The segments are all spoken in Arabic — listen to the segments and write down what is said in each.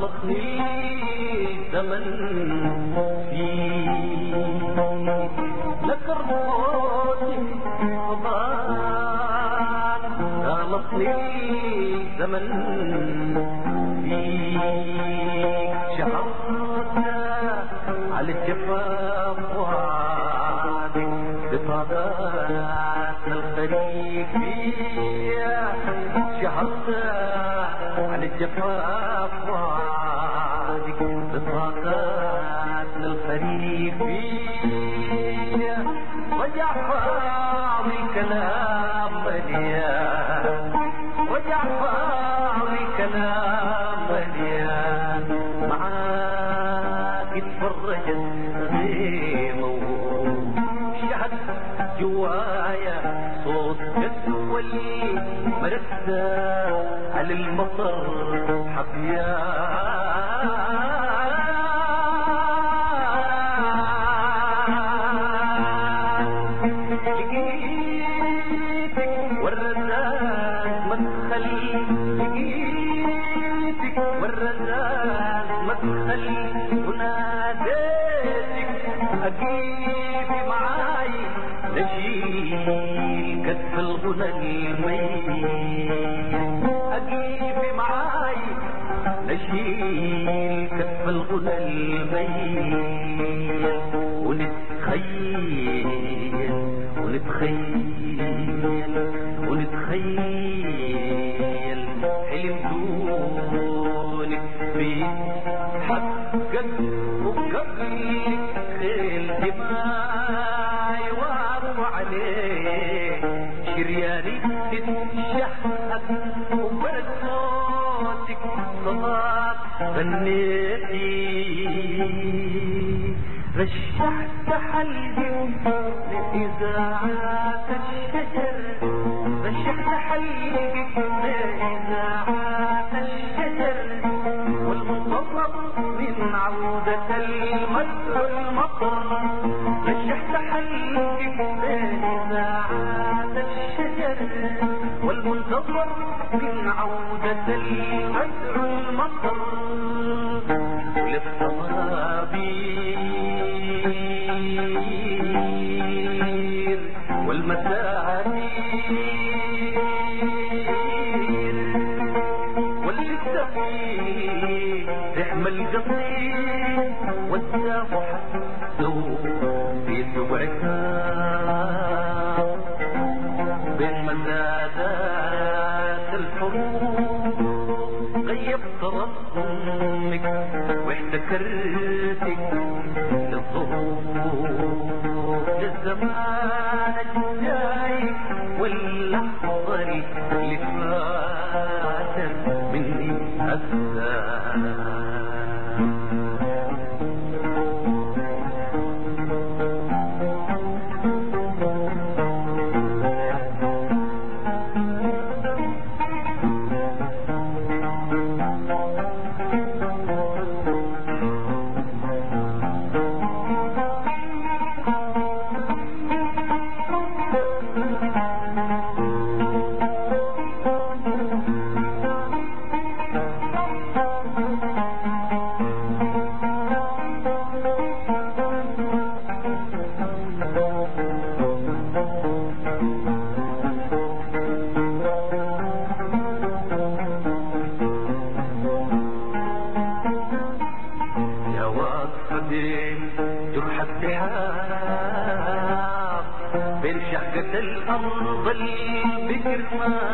خلقني زمن فيه لك الرواتب عطاك خلقني زمن فيك شهرتنا على الجفا فؤادك بطاقات الخريف شهرتنا على الجفاف كلام مليان وجعفاري كلام مليان معاك يتفرج الزيمو شهد جوايا صوت جدولي مرسى على المطر حبيان معاي. نشيد كتف الغنمي أجيب معاي. نشيد كتف الغنمي ونتخيل ونتخيل ونتخيل حلم دونك بيت حقك وبجبلك ما عليه شرياني تنشح وبرد صوتك غنيتي. رشحت حلبي لإذاعة الشجر. رشحت حلبي رب عودة لفتح المطر ولفت الطرابير والمساعير والجدة نِعْمَ فيه قصير والساق حسه في سبعها بين مسادات الحروف غيبت أمك واحتكرتك الدين. تبحث بها بين شهقة الأرض اللي بين.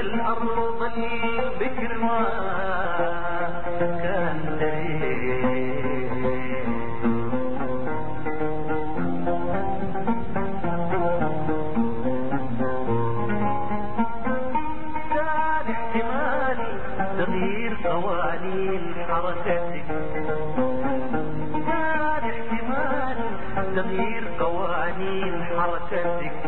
الأرض بكر ما قوانين حركتك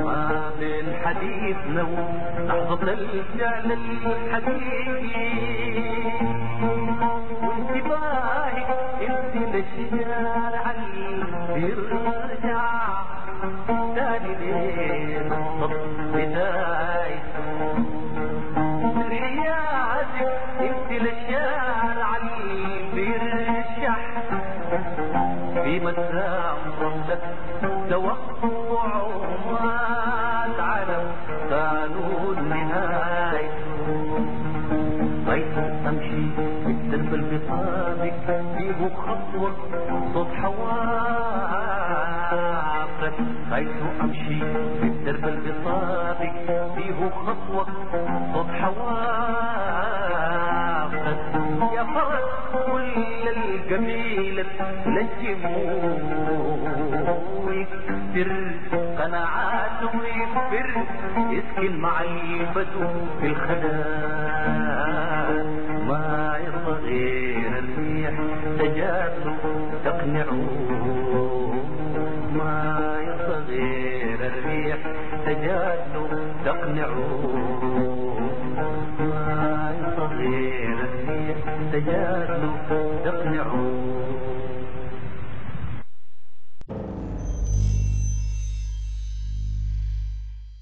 ما بين حديثنا ولحظة الفعل الحقيقي وانتباهك انت للشارع بيرجع تاني ليه بداية حياتك انت للشارع بيرجع في مسام رملك توقع وما تعلم قانون نهاية رأيت أمشي بالدرب البطابك فيه خطوة صوت حوافك رأيت أمشي بالدرب البطابك فيه خطوة صوت حوافك القبيلة لجموه ويكسر قناعاته ويكبر يسكن مع البدو في الخدان ما يرضى غير الريح تجاته تقنعوه ما يرضى غير الريح تجاته تقنعوه